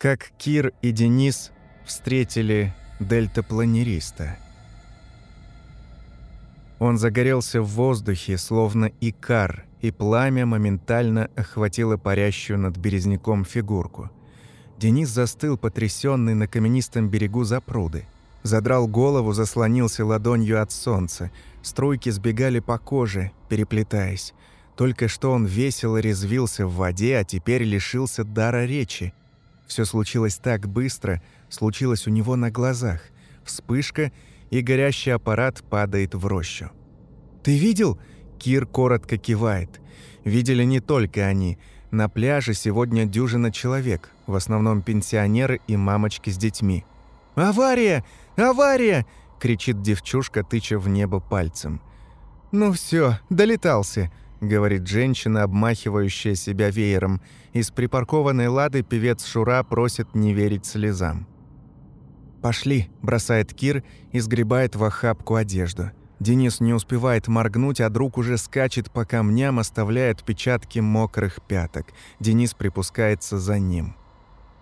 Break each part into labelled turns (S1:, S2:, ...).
S1: Как Кир и Денис встретили дельтапланериста. Он загорелся в воздухе, словно икар, и пламя моментально охватило парящую над березняком фигурку. Денис застыл, потрясенный на каменистом берегу запруды. Задрал голову, заслонился ладонью от солнца. Струйки сбегали по коже, переплетаясь. Только что он весело резвился в воде, а теперь лишился дара речи. Все случилось так быстро, случилось у него на глазах. Вспышка, и горящий аппарат падает в рощу. «Ты видел?» Кир коротко кивает. Видели не только они. На пляже сегодня дюжина человек, в основном пенсионеры и мамочки с детьми. «Авария! Авария!» — кричит девчушка, тыча в небо пальцем. «Ну все, долетался», — говорит женщина, обмахивающая себя веером. Из припаркованной лады певец Шура просит не верить слезам. «Пошли», — бросает Кир и сгребает в охапку одежду. Денис не успевает моргнуть, а друг уже скачет по камням, оставляя отпечатки мокрых пяток. Денис припускается за ним.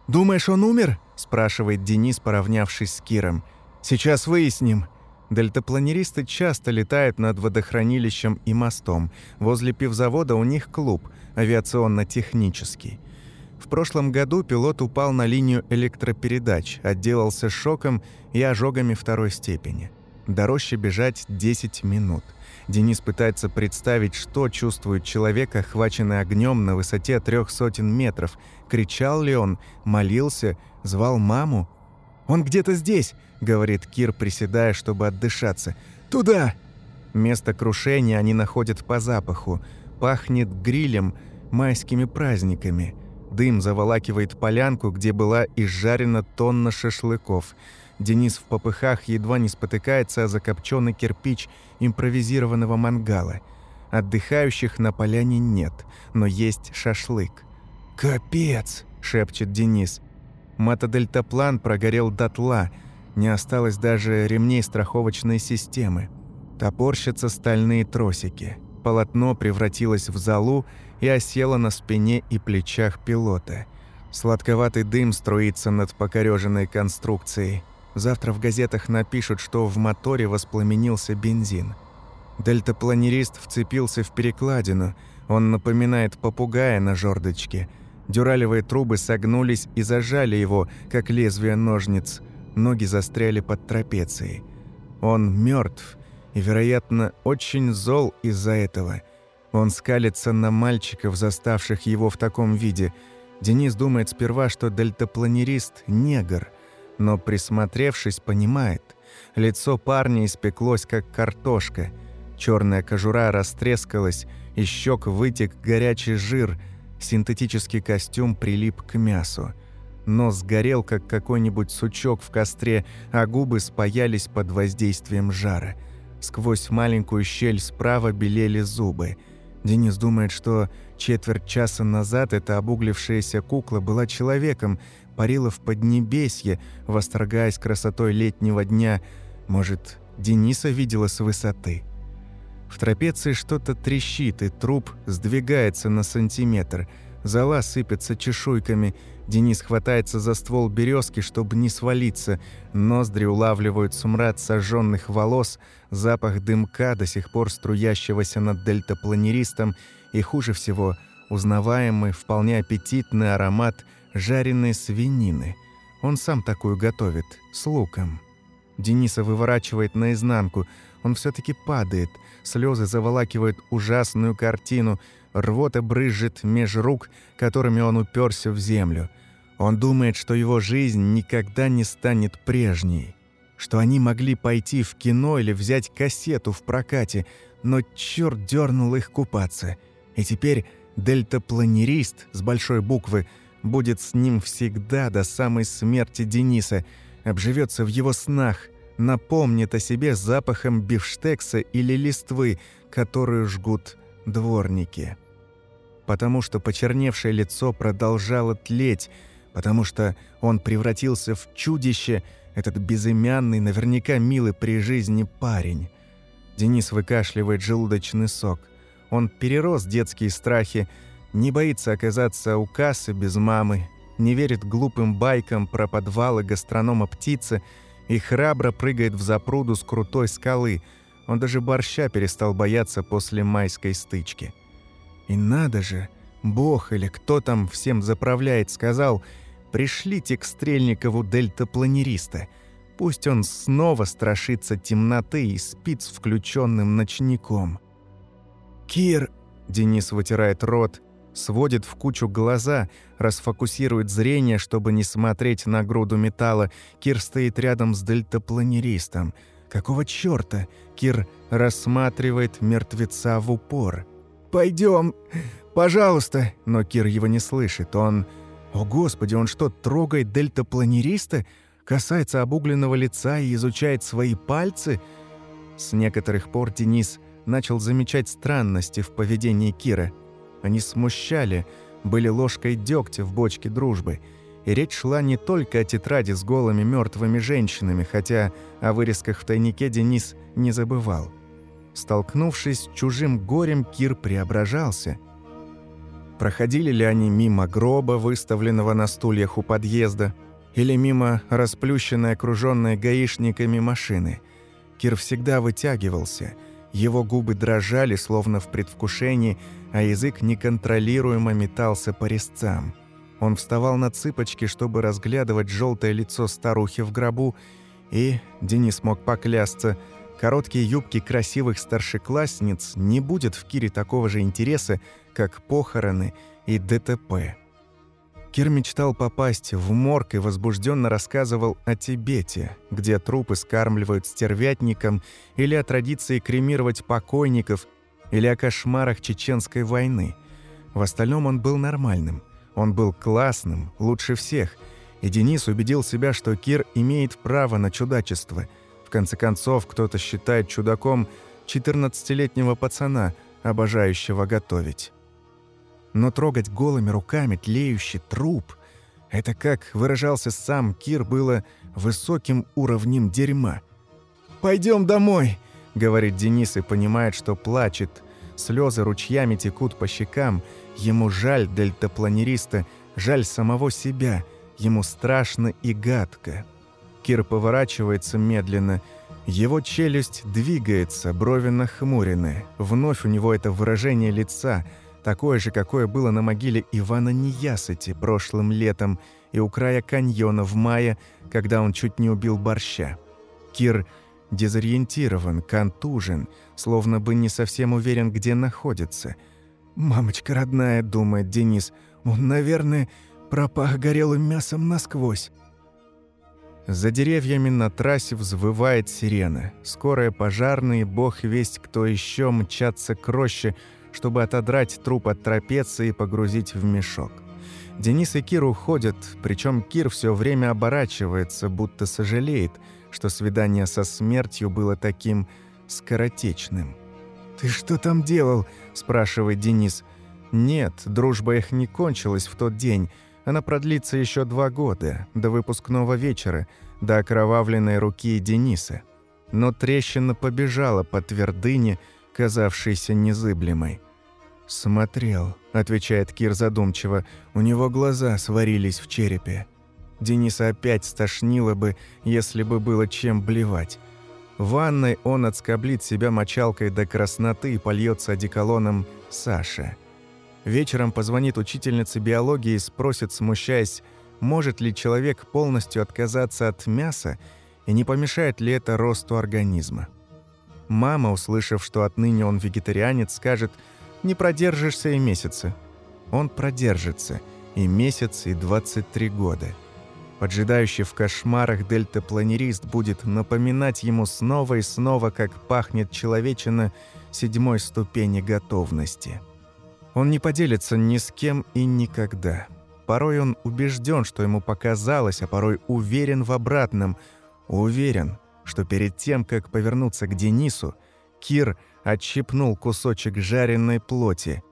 S1: «Думаешь, он умер?» – спрашивает Денис, поравнявшись с Киром. «Сейчас выясним». Дельтапланеристы часто летают над водохранилищем и мостом. Возле пивзавода у них клуб, авиационно-технический. В прошлом году пилот упал на линию электропередач, отделался шоком и ожогами второй степени. До рощи бежать 10 минут. Денис пытается представить, что чувствует человек, охваченный огнем на высоте трех сотен метров. Кричал ли он, молился, звал маму? «Он где-то здесь!» — говорит Кир, приседая, чтобы отдышаться. «Туда!» Место крушения они находят по запаху. Пахнет грилем, майскими праздниками. Дым заволакивает полянку, где была изжарена тонна шашлыков. Денис в попыхах едва не спотыкается о закопченный кирпич импровизированного мангала. Отдыхающих на поляне нет, но есть шашлык. «Капец!» – шепчет Денис. Мотодельтаплан прогорел дотла, не осталось даже ремней страховочной системы. Топорщатся стальные тросики. Полотно превратилось в залу и осело на спине и плечах пилота. Сладковатый дым струится над покореженной конструкцией. Завтра в газетах напишут, что в моторе воспламенился бензин. Дельтапланерист вцепился в перекладину. Он напоминает попугая на жердочке – Дюралевые трубы согнулись и зажали его, как лезвие ножниц. Ноги застряли под трапецией. Он мертв и, вероятно, очень зол из-за этого. Он скалится на мальчиков, заставших его в таком виде. Денис думает сперва, что дельтапланерист – негр, но, присмотревшись, понимает. Лицо парня испеклось, как картошка. Черная кожура растрескалась, из щек вытек горячий жир – Синтетический костюм прилип к мясу. Нос сгорел, как какой-нибудь сучок в костре, а губы спаялись под воздействием жара. Сквозь маленькую щель справа белели зубы. Денис думает, что четверть часа назад эта обуглившаяся кукла была человеком, парила в Поднебесье, восторгаясь красотой летнего дня. Может, Дениса видела с высоты? В трапеции что-то трещит, и труп сдвигается на сантиметр. Зала сыпется чешуйками. Денис хватается за ствол березки, чтобы не свалиться. Ноздри улавливают смрад сожженных волос, запах дымка, до сих пор струящегося над дельтапланеристом, и хуже всего узнаваемый, вполне аппетитный аромат жареной свинины. Он сам такую готовит, с луком. Дениса выворачивает наизнанку – он все-таки падает. Слезы заволакивают ужасную картину. Рвота брызжет меж рук, которыми он уперся в землю. Он думает, что его жизнь никогда не станет прежней. Что они могли пойти в кино или взять кассету в прокате, но черт дернул их купаться. И теперь дельтапланерист с большой буквы будет с ним всегда до самой смерти Дениса, обживется в его снах – напомнит о себе запахом бифштекса или листвы, которую жгут дворники. Потому что почерневшее лицо продолжало тлеть, потому что он превратился в чудище, этот безымянный, наверняка милый при жизни парень. Денис выкашливает желудочный сок. Он перерос детские страхи, не боится оказаться у кассы без мамы, не верит глупым байкам про подвалы гастронома птицы и храбро прыгает в запруду с крутой скалы. Он даже борща перестал бояться после майской стычки. И надо же, бог или кто там всем заправляет, сказал «Пришлите к Стрельникову дельтапланериста». Пусть он снова страшится темноты и спит с включенным ночником. «Кир!» – Денис вытирает рот, сводит в кучу глаза, расфокусирует зрение, чтобы не смотреть на груду металла. Кир стоит рядом с дельтапланеристом. Какого чёрта? Кир рассматривает мертвеца в упор. «Пойдём, пожалуйста!» Но Кир его не слышит. Он... О, Господи, он что, трогает дельтапланериста? Касается обугленного лица и изучает свои пальцы? С некоторых пор Денис начал замечать странности в поведении Кира – они смущали, были ложкой дегтя в бочке дружбы. И речь шла не только о тетради с голыми мертвыми женщинами, хотя о вырезках в тайнике Денис не забывал. Столкнувшись с чужим горем, Кир преображался. Проходили ли они мимо гроба, выставленного на стульях у подъезда, или мимо расплющенной, окруженной гаишниками машины. Кир всегда вытягивался. Его губы дрожали, словно в предвкушении, а язык неконтролируемо метался по резцам. Он вставал на цыпочки, чтобы разглядывать желтое лицо старухи в гробу, и, Денис мог поклясться, короткие юбки красивых старшеклассниц не будет в Кире такого же интереса, как похороны и ДТП. Кир мечтал попасть в морг и возбужденно рассказывал о Тибете, где трупы скармливают стервятникам, или о традиции кремировать покойников, или о кошмарах чеченской войны. В остальном он был нормальным. Он был классным, лучше всех. И Денис убедил себя, что Кир имеет право на чудачество. В конце концов, кто-то считает чудаком 14-летнего пацана, обожающего готовить. Но трогать голыми руками тлеющий труп – это, как выражался сам Кир, было высоким уровнем дерьма. «Пойдем домой!» говорит Денис и понимает, что плачет. Слезы ручьями текут по щекам. Ему жаль дельтапланериста, жаль самого себя. Ему страшно и гадко. Кир поворачивается медленно. Его челюсть двигается, брови нахмурены. Вновь у него это выражение лица, такое же, какое было на могиле Ивана Неясыти прошлым летом и у края каньона в мае, когда он чуть не убил борща. Кир дезориентирован, контужен, словно бы не совсем уверен, где находится. «Мамочка родная», — думает Денис, — «он, наверное, пропах горелым мясом насквозь». За деревьями на трассе взвывает сирена. Скорая пожарные, бог весть кто еще мчатся к роще, чтобы отодрать труп от трапеции и погрузить в мешок. Денис и Кир уходят, причем Кир все время оборачивается, будто сожалеет — что свидание со смертью было таким скоротечным. «Ты что там делал?» – спрашивает Денис. «Нет, дружба их не кончилась в тот день. Она продлится еще два года, до выпускного вечера, до окровавленной руки Дениса. Но трещина побежала по твердыне, казавшейся незыблемой. «Смотрел», — отвечает Кир задумчиво, — «у него глаза сварились в черепе». Дениса опять стошнило бы, если бы было чем блевать. В ванной он отскоблит себя мочалкой до красноты и польется одеколоном Саша. Вечером позвонит учительница биологии и спросит, смущаясь, может ли человек полностью отказаться от мяса и не помешает ли это росту организма. Мама, услышав, что отныне он вегетарианец, скажет «не продержишься и месяца». Он продержится и месяц, и 23 года – Поджидающий в кошмарах дельтапланерист будет напоминать ему снова и снова, как пахнет человечина седьмой ступени готовности. Он не поделится ни с кем и никогда. Порой он убежден, что ему показалось, а порой уверен в обратном. Уверен, что перед тем, как повернуться к Денису, Кир отщипнул кусочек жареной плоти.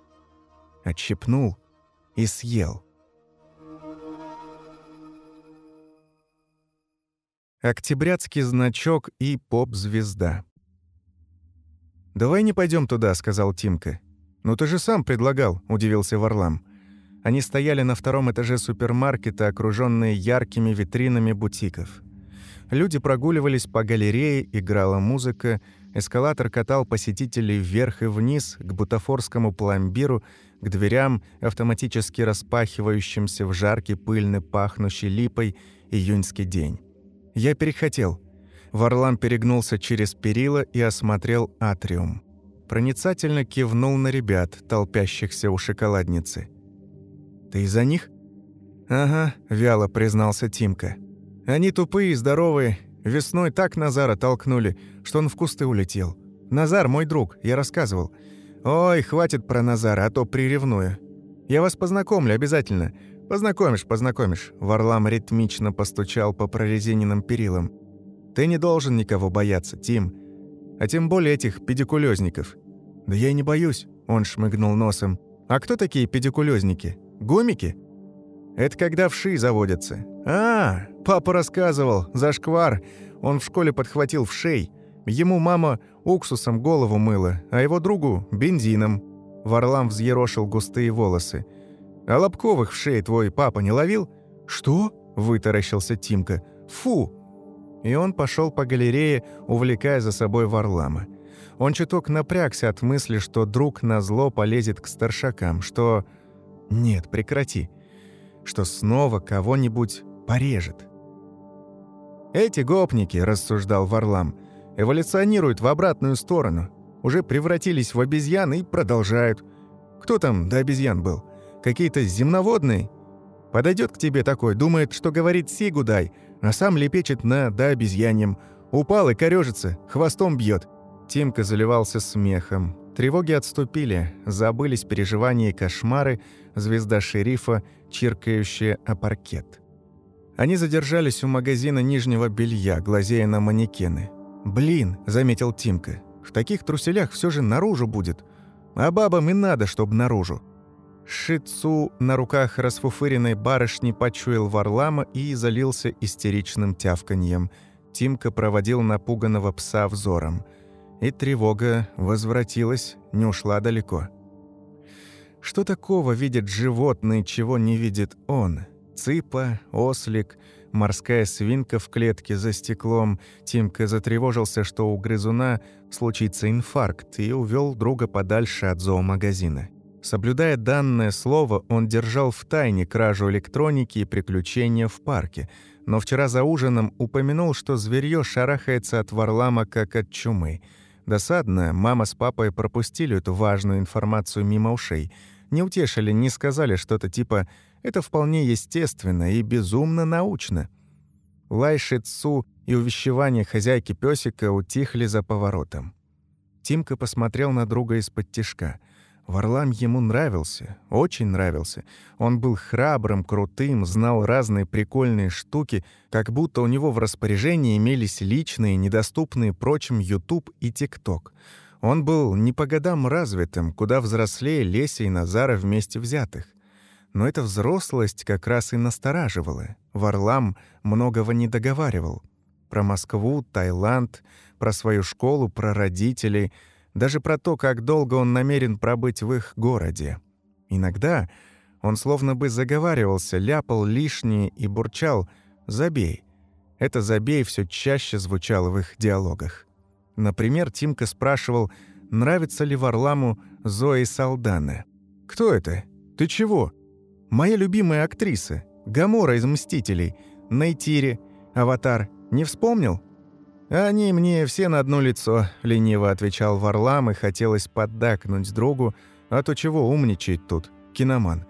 S1: Отщипнул и съел. Октябрятский значок и поп-звезда. «Давай не пойдем туда», — сказал Тимка. «Ну ты же сам предлагал», — удивился Варлам. Они стояли на втором этаже супермаркета, окруженные яркими витринами бутиков. Люди прогуливались по галерее, играла музыка, эскалатор катал посетителей вверх и вниз к бутафорскому пломбиру, к дверям, автоматически распахивающимся в жаркий пыльный пахнущий липой июньский день. Я перехотел. Варлам перегнулся через перила и осмотрел атриум. Проницательно кивнул на ребят, толпящихся у шоколадницы. «Ты из-за них?» «Ага», — вяло признался Тимка. «Они тупые и здоровые. Весной так Назара толкнули, что он в кусты улетел. Назар мой друг, я рассказывал. Ой, хватит про Назара, а то приревную. Я вас познакомлю обязательно. Познакомишь, познакомишь». Варлам ритмично постучал по прорезиненным перилам. «Ты не должен никого бояться, Тим. А тем более этих педикулезников». «Да я и не боюсь», — он шмыгнул носом. «А кто такие педикулезники? Гомики? Это когда вши заводятся. А, папа рассказывал, зашквар. Он в школе подхватил вшей. Ему мама уксусом голову мыла, а его другу – бензином. Варлам взъерошил густые волосы. «А лобковых вшей твой папа не ловил?» «Что?» – вытаращился Тимка. «Фу!» И он пошел по галерее, увлекая за собой Варлама. Он чуток напрягся от мысли, что друг назло полезет к старшакам, что нет, прекрати. Что снова кого-нибудь порежет. «Эти гопники», — рассуждал Варлам, — «эволюционируют в обратную сторону. Уже превратились в обезьян и продолжают. Кто там до обезьян был? Какие-то земноводные? Подойдет к тебе такой, думает, что говорит «сигудай», а сам лепечет на «да обезьяньем». Упал и корежится, хвостом бьет. Тимка заливался смехом. Тревоги отступили, забылись переживания и кошмары, звезда шерифа, чиркающая о паркет. Они задержались у магазина нижнего белья, глазея на манекены. «Блин», — заметил Тимка, — «в таких труселях все же наружу будет. А бабам и надо, чтобы наружу». Шицу на руках расфуфыренной барышни почуял Варлама и залился истеричным тявканьем. Тимка проводил напуганного пса взором — и тревога возвратилась, не ушла далеко. Что такого видит животное, чего не видит он? Цыпа, ослик, морская свинка в клетке за стеклом. Тимка затревожился, что у грызуна случится инфаркт, и увел друга подальше от зоомагазина. Соблюдая данное слово, он держал в тайне кражу электроники и приключения в парке, но вчера за ужином упомянул, что зверьё шарахается от Варлама как от чумы – Досадно, мама с папой пропустили эту важную информацию мимо ушей. Не утешили, не сказали что-то типа «это вполне естественно и безумно научно». Лай Шицу и увещевания хозяйки пёсика утихли за поворотом. Тимка посмотрел на друга из-под тишка — Варлам ему нравился, очень нравился. Он был храбрым, крутым, знал разные прикольные штуки, как будто у него в распоряжении имелись личные, недоступные прочим YouTube и TikTok. Он был не по годам развитым, куда взрослее Леся и Назара вместе взятых. Но эта взрослость как раз и настораживала. Варлам многого не договаривал. Про Москву, Таиланд, про свою школу, про родителей — даже про то, как долго он намерен пробыть в их городе. Иногда он словно бы заговаривался, ляпал лишнее и бурчал «забей». Это «забей» все чаще звучало в их диалогах. Например, Тимка спрашивал, нравится ли Варламу Зои Салдана. «Кто это? Ты чего?» «Моя любимая актриса, Гамора из «Мстителей», Нейтири, Аватар. Не вспомнил?» «Они мне все на одно лицо», — лениво отвечал Варлам, и хотелось поддакнуть другу, а то чего умничать тут, киноман.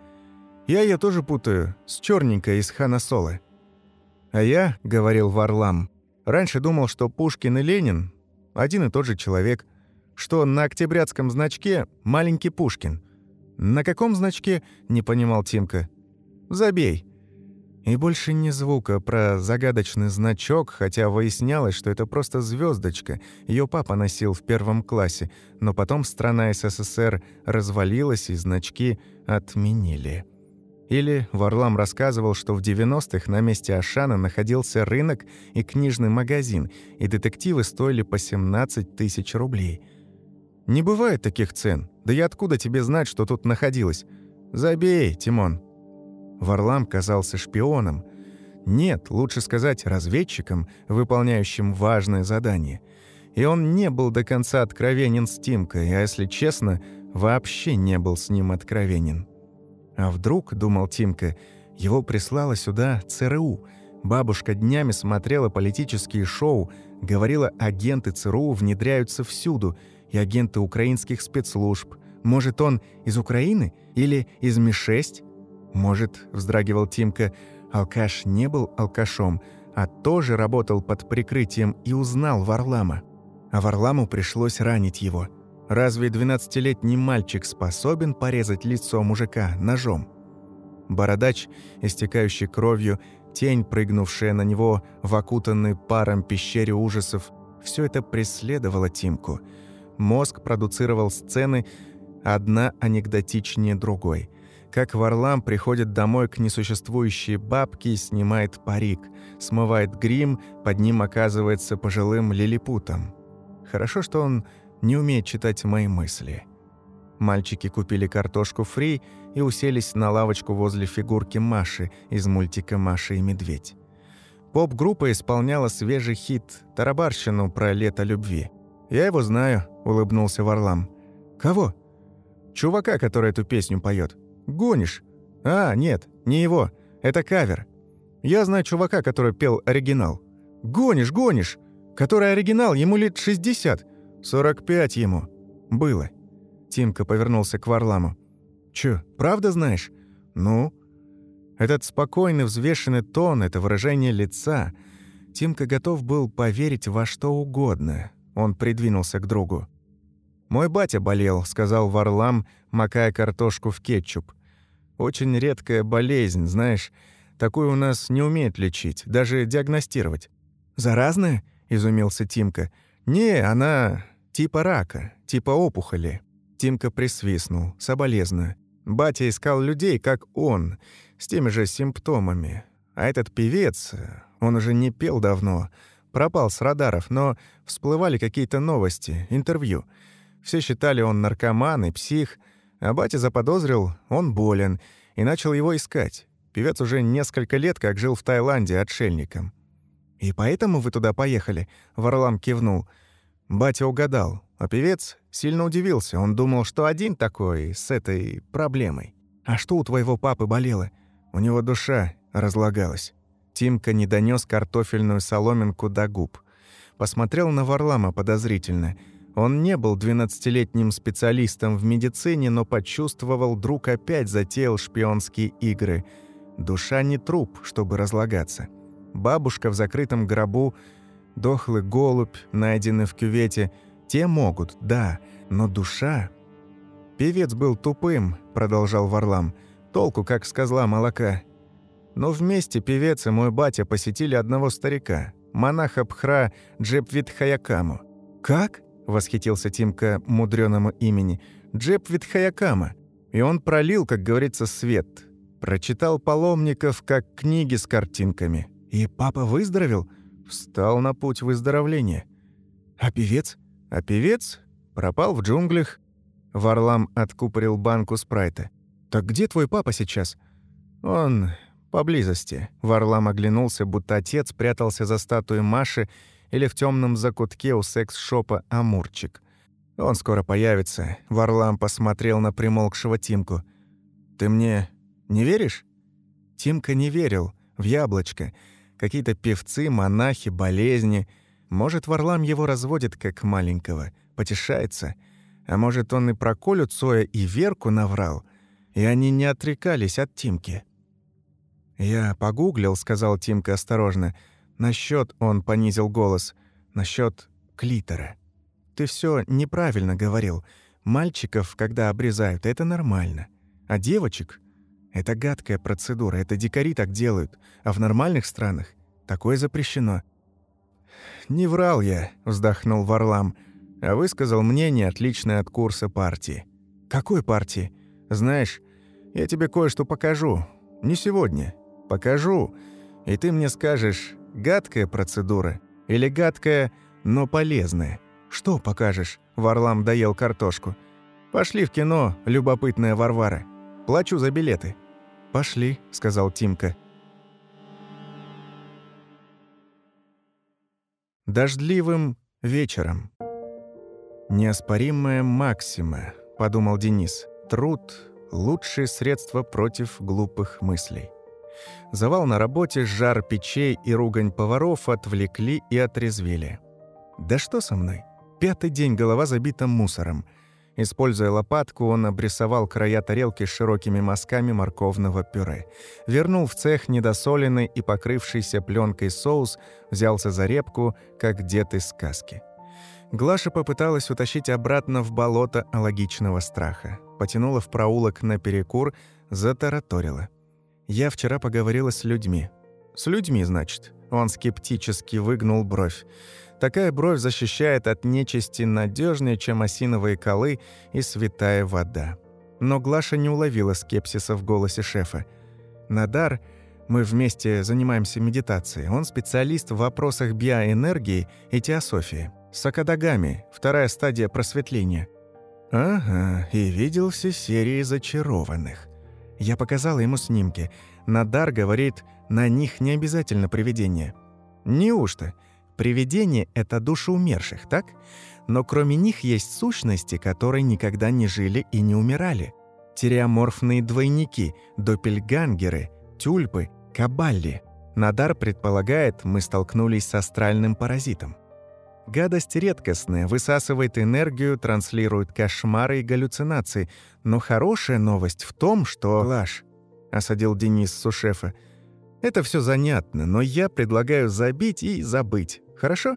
S1: «Я ее тоже путаю, с черненькой из Хана Соло». «А я», — говорил Варлам, — «раньше думал, что Пушкин и Ленин — один и тот же человек, что на октябрятском значке маленький Пушкин». «На каком значке?» — не понимал Тимка. «Забей». И больше ни звука про загадочный значок, хотя выяснялось, что это просто звездочка. Ее папа носил в первом классе, но потом страна СССР развалилась и значки отменили. Или Варлам рассказывал, что в 90-х на месте Ашана находился рынок и книжный магазин, и детективы стоили по 17 тысяч рублей. «Не бывает таких цен. Да и откуда тебе знать, что тут находилось?» «Забей, Тимон». Варлам казался шпионом. Нет, лучше сказать, разведчиком, выполняющим важное задание. И он не был до конца откровенен с Тимкой, а если честно, вообще не был с ним откровенен. А вдруг, думал Тимка, его прислала сюда ЦРУ. Бабушка днями смотрела политические шоу, говорила, агенты ЦРУ внедряются всюду, и агенты украинских спецслужб. Может, он из Украины или из Ми-6? Может, вздрагивал Тимка, алкаш не был алкашом, а тоже работал под прикрытием и узнал Варлама. А Варламу пришлось ранить его. Разве 12-летний мальчик способен порезать лицо мужика ножом? Бородач, истекающий кровью, тень, прыгнувшая на него в окутанной паром пещере ужасов, все это преследовало Тимку. Мозг продуцировал сцены, одна анекдотичнее другой. Как Варлам приходит домой к несуществующей бабке и снимает парик, смывает грим, под ним оказывается пожилым лилипутом. Хорошо, что он не умеет читать мои мысли. Мальчики купили картошку фри и уселись на лавочку возле фигурки Маши из мультика «Маша и медведь». Поп-группа исполняла свежий хит «Тарабарщину» про лето любви. «Я его знаю», — улыбнулся Варлам. «Кого?» «Чувака, который эту песню поет. «Гонишь?» «А, нет, не его. Это кавер. Я знаю чувака, который пел оригинал». «Гонишь, гонишь! Который оригинал, ему лет 60. 45 ему. Было». Тимка повернулся к Варламу. «Чё, правда знаешь?» «Ну?» Этот спокойный, взвешенный тон, это выражение лица. Тимка готов был поверить во что угодно. Он придвинулся к другу. «Мой батя болел», — сказал Варлам, макая картошку в кетчуп. «Очень редкая болезнь, знаешь. Такую у нас не умеют лечить, даже диагностировать». «Заразная?» — изумился Тимка. «Не, она типа рака, типа опухоли». Тимка присвистнул, соболезно. Батя искал людей, как он, с теми же симптомами. А этот певец, он уже не пел давно, пропал с радаров, но всплывали какие-то новости, интервью. Все считали, он наркоман и псих, а батя заподозрил, он болен, и начал его искать. Певец уже несколько лет как жил в Таиланде отшельником. «И поэтому вы туда поехали?» — Варлам кивнул. Батя угадал. А певец сильно удивился. Он думал, что один такой, с этой проблемой. «А что у твоего папы болело?» У него душа разлагалась. Тимка не донес картофельную соломинку до губ. Посмотрел на Варлама подозрительно. Он не был двенадцатилетним специалистом в медицине, но почувствовал, друг опять затеял шпионские игры. Душа не труп, чтобы разлагаться. Бабушка в закрытом гробу, дохлый голубь, найденный в кювете — те могут, да, но душа... «Певец был тупым», — продолжал Варлам. «Толку, как с козла молока». Но вместе певец и мой батя посетили одного старика, монаха Пхра Джепвит Хаякаму. «Как?» — восхитился Тимка мудреному имени. «Джепвит Хаякама». И он пролил, как говорится, свет. Прочитал паломников, как книги с картинками. И папа выздоровел? Встал на путь выздоровления. А певец? А певец пропал в джунглях. Варлам откупорил банку спрайта. «Так где твой папа сейчас?» «Он поблизости». Варлам оглянулся, будто отец прятался за статуей Маши или в темном закутке у секс-шопа «Амурчик». «Он скоро появится». Варлам посмотрел на примолкшего Тимку. «Ты мне не веришь?» Тимка не верил. В яблочко. Какие-то певцы, монахи, болезни — может, Варлам его разводит как маленького, потешается. А может, он и про Колю Цоя и Верку наврал, и они не отрекались от Тимки. «Я погуглил», — сказал Тимка осторожно. Насчет он понизил голос. Насчет клитора. Ты все неправильно говорил. Мальчиков, когда обрезают, это нормально. А девочек — это гадкая процедура, это дикари так делают. А в нормальных странах такое запрещено. «Не врал я», — вздохнул Варлам, «а высказал мнение, отличное от курса партии». «Какой партии?» «Знаешь, я тебе кое-что покажу. Не сегодня. Покажу. И ты мне скажешь, гадкая процедура или гадкая, но полезная. Что покажешь?» Варлам доел картошку. «Пошли в кино, любопытная Варвара». Плачу за билеты». «Пошли», — сказал Тимка. Дождливым вечером. «Неоспоримая максима», — подумал Денис. «Труд — лучшее средство против глупых мыслей». Завал на работе, жар печей и ругань поваров отвлекли и отрезвили. «Да что со мной? Пятый день голова забита мусором. Используя лопатку, он обрисовал края тарелки с широкими мазками морковного пюре. Вернул в цех недосоленный и покрывшийся пленкой соус, взялся за репку, как дед из сказки. Глаша попыталась утащить обратно в болото алогичного страха. Потянула в проулок на перекур, затараторила. «Я вчера поговорила с людьми». «С людьми, значит?» Он скептически выгнул бровь. Такая бровь защищает от нечисти надежнее, чем осиновые колы и святая вода. Но Глаша не уловила скепсиса в голосе шефа. «Надар, мы вместе занимаемся медитацией. Он специалист в вопросах биоэнергии и теософии. Сакадагами, вторая стадия просветления». «Ага, и видел все серии зачарованных». Я показала ему снимки. Надар говорит, на них не обязательно привидение. Неужто? Привидения — это души умерших, так? Но кроме них есть сущности, которые никогда не жили и не умирали. Тереоморфные двойники, доппельгангеры, тюльпы, кабалли. Надар предполагает, мы столкнулись с астральным паразитом. Гадость редкостная, высасывает энергию, транслирует кошмары и галлюцинации. Но хорошая новость в том, что... «Глаш», — осадил Денис Сушефа, — «это все занятно, но я предлагаю забить и забыть. Хорошо?»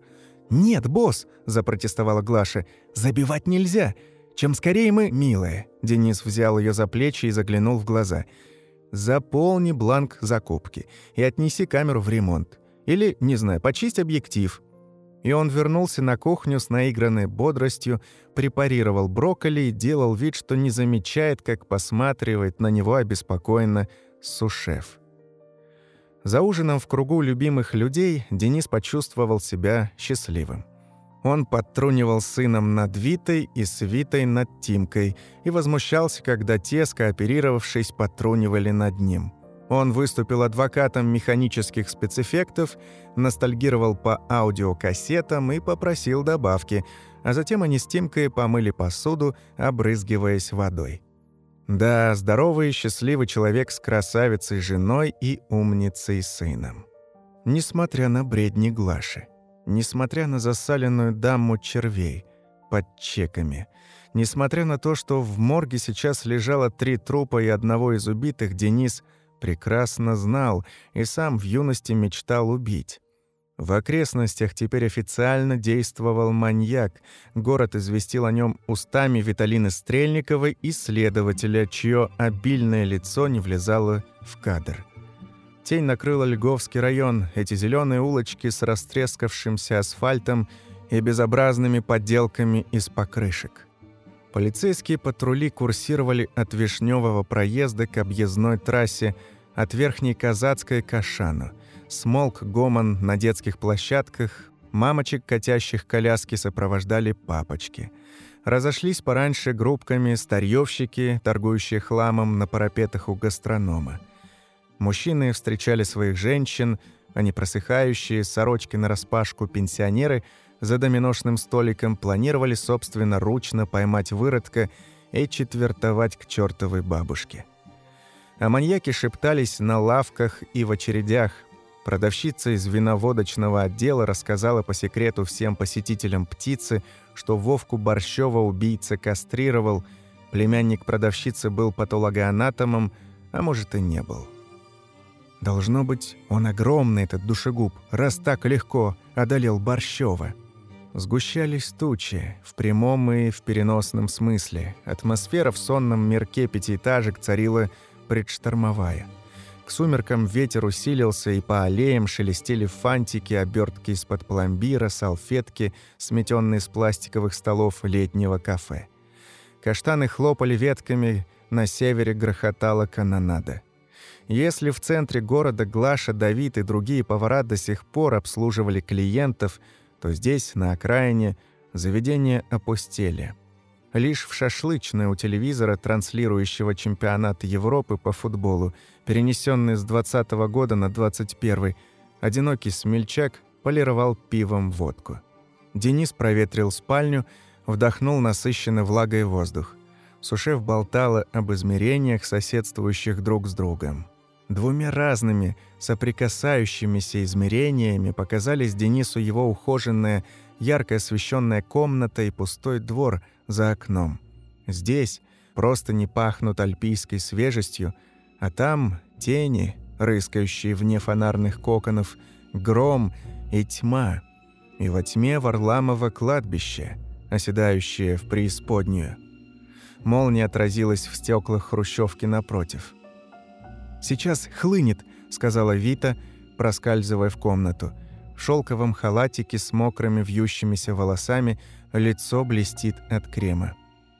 S1: «Нет, босс», — запротестовала Глаша, — «забивать нельзя. Чем скорее мы...» «Милая», — Денис взял ее за плечи и заглянул в глаза. «Заполни бланк закупки и отнеси камеру в ремонт. Или, не знаю, почисть объектив. И он вернулся на кухню с наигранной бодростью, препарировал брокколи и делал вид, что не замечает, как посматривает на него обеспокоенно сушеф. За ужином в кругу любимых людей Денис почувствовал себя счастливым. Он подтрунивал сыном над Витой и с Витой над Тимкой и возмущался, когда те, скооперировавшись, подтрунивали над ним. Он выступил адвокатом механических спецэффектов, ностальгировал по аудиокассетам и попросил добавки, а затем они с Тимкой помыли посуду, обрызгиваясь водой. Да, здоровый и счастливый человек с красавицей женой и умницей сыном. Несмотря на бредни Глаши, несмотря на засаленную даму червей под чеками, несмотря на то, что в морге сейчас лежало три трупа и одного из убитых, Денис – прекрасно знал и сам в юности мечтал убить. В окрестностях теперь официально действовал маньяк. Город известил о нем устами Виталины Стрельниковой и следователя, чье обильное лицо не влезало в кадр. Тень накрыла Льговский район, эти зеленые улочки с растрескавшимся асфальтом и безобразными подделками из покрышек. Полицейские патрули курсировали от Вишневого проезда к объездной трассе, от Верхней Казацкой к Ашану. Смолк гомон на детских площадках, мамочек, катящих коляски, сопровождали папочки. Разошлись пораньше группками старьёвщики, торгующие хламом на парапетах у гастронома. Мужчины встречали своих женщин, они просыхающие, сорочки нараспашку пенсионеры – за доминошным столиком планировали собственно ручно поймать выродка и четвертовать к чертовой бабушке. А маньяки шептались на лавках и в очередях. Продавщица из виноводочного отдела рассказала по секрету всем посетителям птицы, что Вовку Борщева убийца кастрировал, племянник продавщицы был патологоанатомом, а может и не был. Должно быть, он огромный, этот душегуб, раз так легко одолел Борщева. Сгущались тучи, в прямом и в переносном смысле. Атмосфера в сонном мирке пятиэтажек царила предштормовая. К сумеркам ветер усилился, и по аллеям шелестели фантики, обертки из-под пломбира, салфетки, сметенные с пластиковых столов летнего кафе. Каштаны хлопали ветками, на севере грохотала канонада. Если в центре города Глаша, Давид и другие повара до сих пор обслуживали клиентов – то здесь, на окраине, заведения опустели. Лишь в шашлычной у телевизора, транслирующего чемпионат Европы по футболу, перенесенный с 20 -го года на 21 одинокий смельчак полировал пивом водку. Денис проветрил спальню, вдохнул насыщенный влагой воздух. Сушев болтала об измерениях, соседствующих друг с другом. Двумя разными, соприкасающимися измерениями показались Денису его ухоженная, ярко освещенная комната и пустой двор за окном. Здесь просто не пахнут альпийской свежестью, а там тени, рыскающие вне фонарных коконов, гром и тьма. И во тьме Варламово кладбище, оседающее в преисподнюю. Молния отразилась в стеклах хрущевки напротив. «Сейчас хлынет», — сказала Вита, проскальзывая в комнату. В шелковом халатике с мокрыми вьющимися волосами лицо блестит от крема.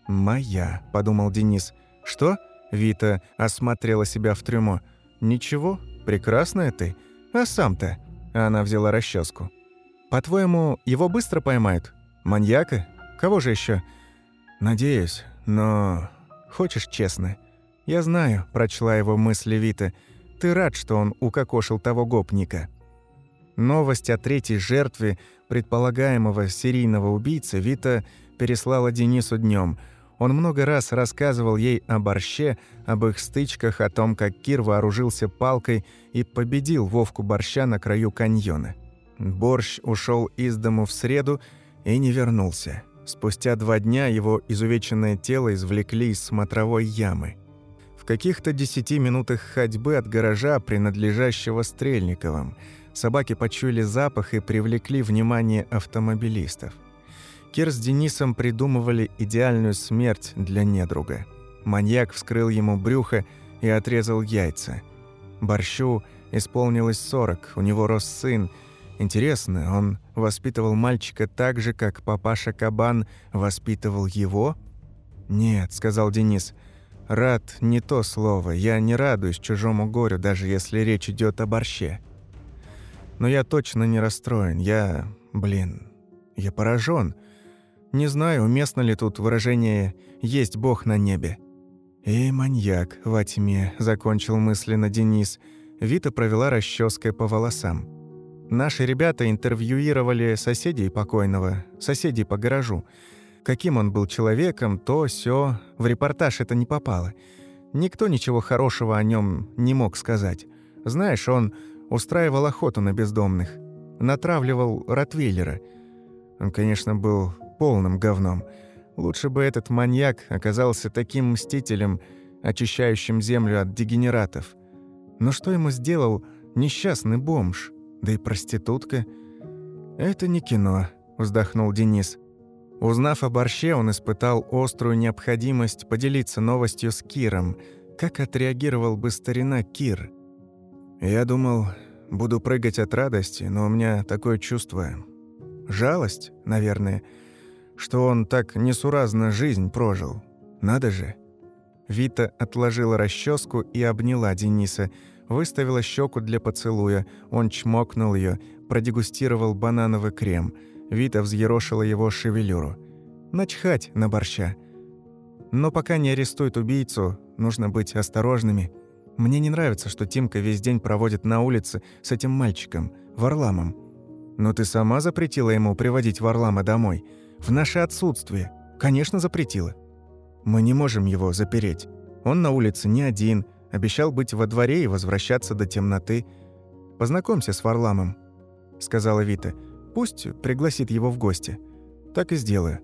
S1: «Моя», — подумал Денис. «Что?» — Вита осмотрела себя в трюмо. «Ничего, прекрасная ты. А сам-то?» Она взяла расческу. «По-твоему, его быстро поймают? Маньяка? Кого же еще? «Надеюсь, но... Хочешь честно?» «Я знаю», — прочла его мысли Вита. «Ты рад, что он укокошил того гопника». Новость о третьей жертве предполагаемого серийного убийцы Вита переслала Денису днем. Он много раз рассказывал ей о борще, об их стычках, о том, как Кир вооружился палкой и победил Вовку Борща на краю каньона. Борщ ушел из дому в среду и не вернулся. Спустя два дня его изувеченное тело извлекли из смотровой ямы каких-то десяти минутах ходьбы от гаража, принадлежащего Стрельниковым, собаки почуяли запах и привлекли внимание автомобилистов. Кир с Денисом придумывали идеальную смерть для недруга. Маньяк вскрыл ему брюхо и отрезал яйца. Борщу исполнилось сорок, у него рос сын. Интересно, он воспитывал мальчика так же, как папаша Кабан воспитывал его? «Нет», — сказал Денис, — Рад – не то слово. Я не радуюсь чужому горю, даже если речь идет о борще. Но я точно не расстроен. Я, блин, я поражен. Не знаю, уместно ли тут выражение «есть Бог на небе». «Эй, маньяк во тьме», – закончил мысленно Денис. Вита провела расческой по волосам. Наши ребята интервьюировали соседей покойного, соседей по гаражу – Каким он был человеком, то, сё, в репортаж это не попало. Никто ничего хорошего о нем не мог сказать. Знаешь, он устраивал охоту на бездомных, натравливал ротвейлера. Он, конечно, был полным говном. Лучше бы этот маньяк оказался таким мстителем, очищающим землю от дегенератов. Но что ему сделал несчастный бомж? Да и проститутка? «Это не кино», — вздохнул Денис. Узнав о борще, он испытал острую необходимость поделиться новостью с Киром. Как отреагировал бы старина Кир? Я думал, буду прыгать от радости, но у меня такое чувство... Жалость, наверное, что он так несуразно жизнь прожил. Надо же. Вита отложила расческу и обняла Дениса, выставила щеку для поцелуя, он чмокнул ее, продегустировал банановый крем – Вита взъерошила его шевелюру. Начхать на борща. Но пока не арестуют убийцу, нужно быть осторожными. Мне не нравится, что Тимка весь день проводит на улице с этим мальчиком, Варламом. Но ты сама запретила ему приводить Варлама домой. В наше отсутствие. Конечно, запретила. Мы не можем его запереть. Он на улице не один, обещал быть во дворе и возвращаться до темноты. Познакомься с Варламом, сказала Вита. Пусть пригласит его в гости. Так и сделаю.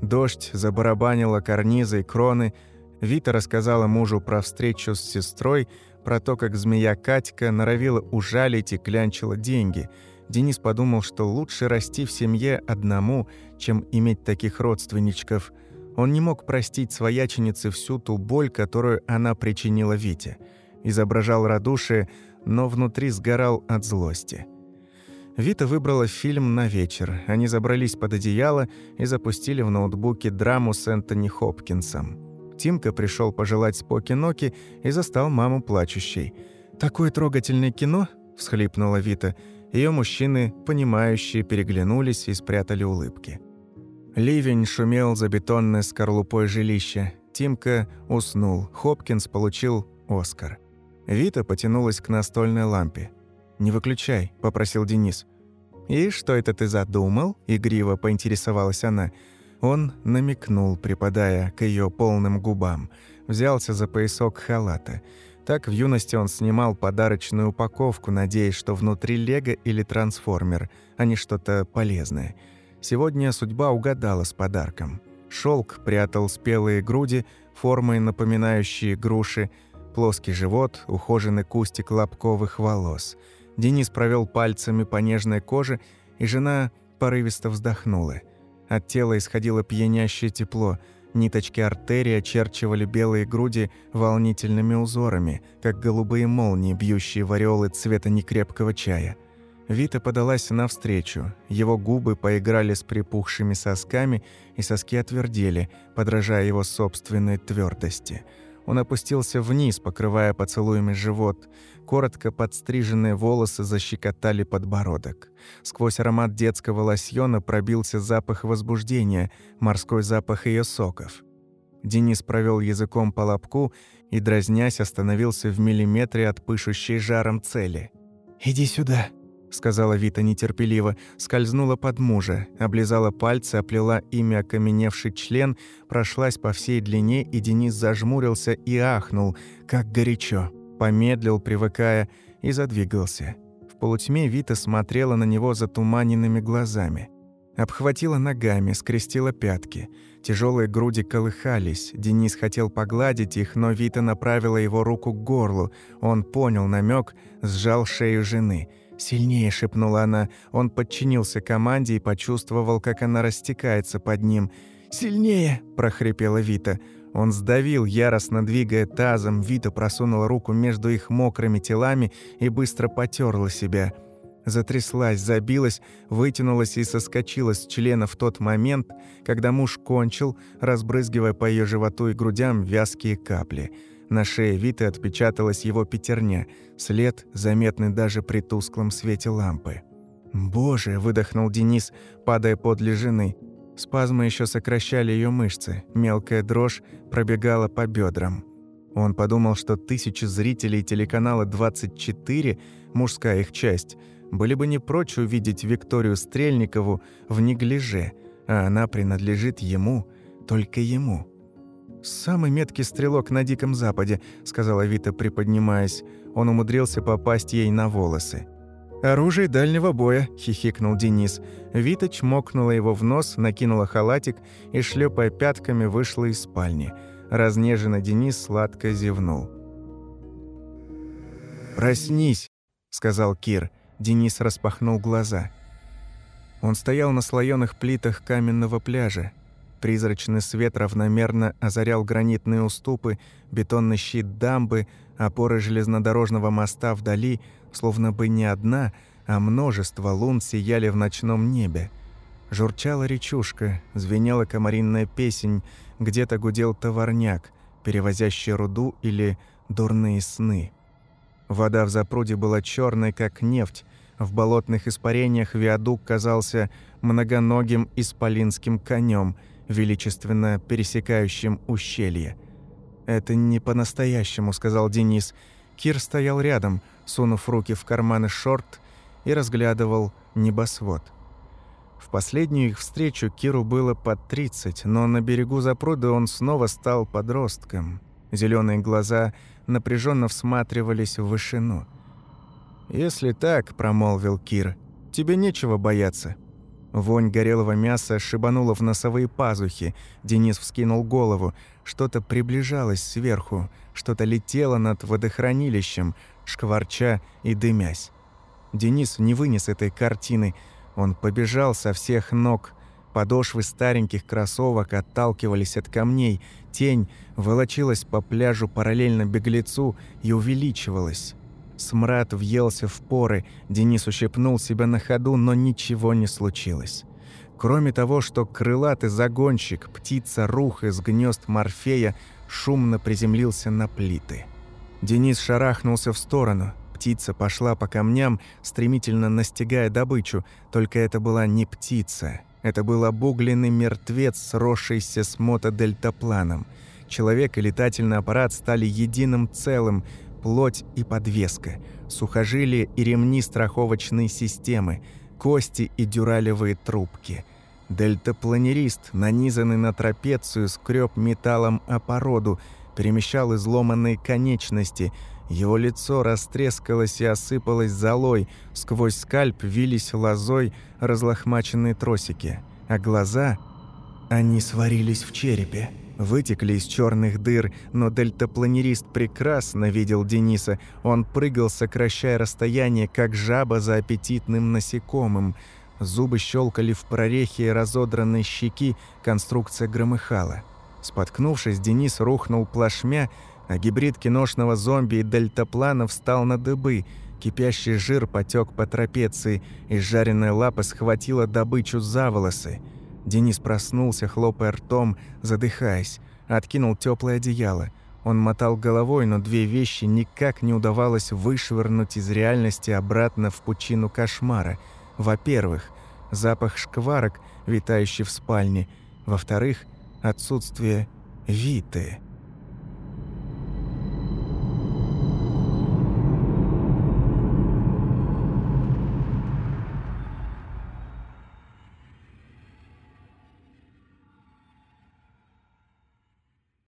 S1: Дождь забарабанила карнизы и кроны. Вита рассказала мужу про встречу с сестрой, про то, как змея Катька норовила ужалить и клянчила деньги. Денис подумал, что лучше расти в семье одному, чем иметь таких родственничков. Он не мог простить свояченице всю ту боль, которую она причинила Вите. Изображал радушие, но внутри сгорал от злости. Вита выбрала фильм на вечер. Они забрались под одеяло и запустили в ноутбуке драму с Энтони Хопкинсом. Тимка пришел пожелать Споки Ноки и застал маму плачущей. «Такое трогательное кино?» – всхлипнула Вита. Ее мужчины, понимающие, переглянулись и спрятали улыбки. Ливень шумел за бетонной скорлупой жилища. Тимка уснул. Хопкинс получил Оскар. Вита потянулась к настольной лампе. «Не выключай», — попросил Денис. «И что это ты задумал?» — игриво поинтересовалась она. Он намекнул, припадая к ее полным губам. Взялся за поясок халата. Так в юности он снимал подарочную упаковку, надеясь, что внутри лего или трансформер, а не что-то полезное. Сегодня судьба угадала с подарком. Шелк прятал спелые груди, формой напоминающие груши, плоский живот, ухоженный кустик лобковых волос. Денис провел пальцами по нежной коже, и жена порывисто вздохнула. От тела исходило пьянящее тепло – Ниточки артерии очерчивали белые груди волнительными узорами, как голубые молнии, бьющие в ореолы цвета некрепкого чая. Вита подалась навстречу. Его губы поиграли с припухшими сосками, и соски отвердели, подражая его собственной твердости. Он опустился вниз, покрывая поцелуями живот. Коротко подстриженные волосы защекотали подбородок. Сквозь аромат детского лосьона пробился запах возбуждения, морской запах ее соков. Денис провел языком по лобку и, дразнясь, остановился в миллиметре от пышущей жаром цели. «Иди сюда», — сказала Вита нетерпеливо, скользнула под мужа, облизала пальцы, оплела ими окаменевший член, прошлась по всей длине, и Денис зажмурился и ахнул, как горячо помедлил, привыкая, и задвигался. В полутьме Вита смотрела на него затуманенными глазами. Обхватила ногами, скрестила пятки. Тяжелые груди колыхались. Денис хотел погладить их, но Вита направила его руку к горлу. Он понял намек, сжал шею жены. «Сильнее!» – шепнула она. Он подчинился команде и почувствовал, как она растекается под ним. «Сильнее!» – прохрипела Вита. Он сдавил, яростно двигая тазом, Вита просунула руку между их мокрыми телами и быстро потерла себя. Затряслась, забилась, вытянулась и соскочила с члена в тот момент, когда муж кончил, разбрызгивая по ее животу и грудям вязкие капли. На шее Виты отпечаталась его пятерня, след, заметный даже при тусклом свете лампы. «Боже!» – выдохнул Денис, падая подле жены – Спазмы еще сокращали ее мышцы, мелкая дрожь пробегала по бедрам. Он подумал, что тысячи зрителей телеканала 24, мужская их часть, были бы не прочь увидеть Викторию Стрельникову в неглиже, а она принадлежит ему, только ему. «Самый меткий стрелок на Диком Западе», — сказала Вита, приподнимаясь. Он умудрился попасть ей на волосы. «Оружие дальнего боя», – хихикнул Денис. Вита чмокнула его в нос, накинула халатик и, шлепая пятками, вышла из спальни. Разнеженный Денис сладко зевнул. «Проснись», – сказал Кир. Денис распахнул глаза. Он стоял на слоёных плитах каменного пляжа. Призрачный свет равномерно озарял гранитные уступы, бетонный щит дамбы, опоры железнодорожного моста вдали – словно бы не одна, а множество лун сияли в ночном небе. Журчала речушка, звенела комаринная песень, где-то гудел товарняк, перевозящий руду или дурные сны. Вода в запруде была черной, как нефть, в болотных испарениях виадук казался многоногим исполинским конем, величественно пересекающим ущелье. «Это не по-настоящему», — сказал Денис. Кир стоял рядом, сунув руки в карманы шорт и разглядывал небосвод. В последнюю их встречу Киру было под 30, но на берегу запруда он снова стал подростком. Зеленые глаза напряженно всматривались в вышину. «Если так», — промолвил Кир, — «тебе нечего бояться». Вонь горелого мяса шибанула в носовые пазухи. Денис вскинул голову. Что-то приближалось сверху, что-то летело над водохранилищем, шкварча и дымясь. Денис не вынес этой картины. Он побежал со всех ног. Подошвы стареньких кроссовок отталкивались от камней. Тень волочилась по пляжу параллельно беглецу и увеличивалась. Смрад въелся в поры, Денис ущипнул себя на ходу, но ничего не случилось. Кроме того, что крылатый загонщик, птица рух из гнезд Морфея, шумно приземлился на плиты. Денис шарахнулся в сторону. Птица пошла по камням, стремительно настигая добычу, только это была не птица. Это был обугленный мертвец, сросшийся с мотодельтапланом. Человек и летательный аппарат стали единым целым, плоть и подвеска, сухожилия и ремни страховочной системы, кости и дюралевые трубки. Дельтапланерист, нанизанный на трапецию, скреб металлом о породу, перемещал изломанные конечности. Его лицо растрескалось и осыпалось золой, сквозь скальп вились лозой разлохмаченные тросики, а глаза... Они сварились в черепе вытекли из черных дыр, но дельтапланерист прекрасно видел Дениса. Он прыгал, сокращая расстояние, как жаба за аппетитным насекомым. Зубы щелкали в прорехе разодранной щеки, конструкция громыхала. Споткнувшись, Денис рухнул плашмя, а гибрид киношного зомби и дельтаплана встал на дыбы. Кипящий жир потек по трапеции, и жареная лапа схватила добычу за волосы. Денис проснулся, хлопая ртом, задыхаясь, откинул теплое одеяло. Он мотал головой, но две вещи никак не удавалось вышвырнуть из реальности обратно в пучину кошмара. Во-первых, запах шкварок, витающий в спальне. Во-вторых, отсутствие Виты.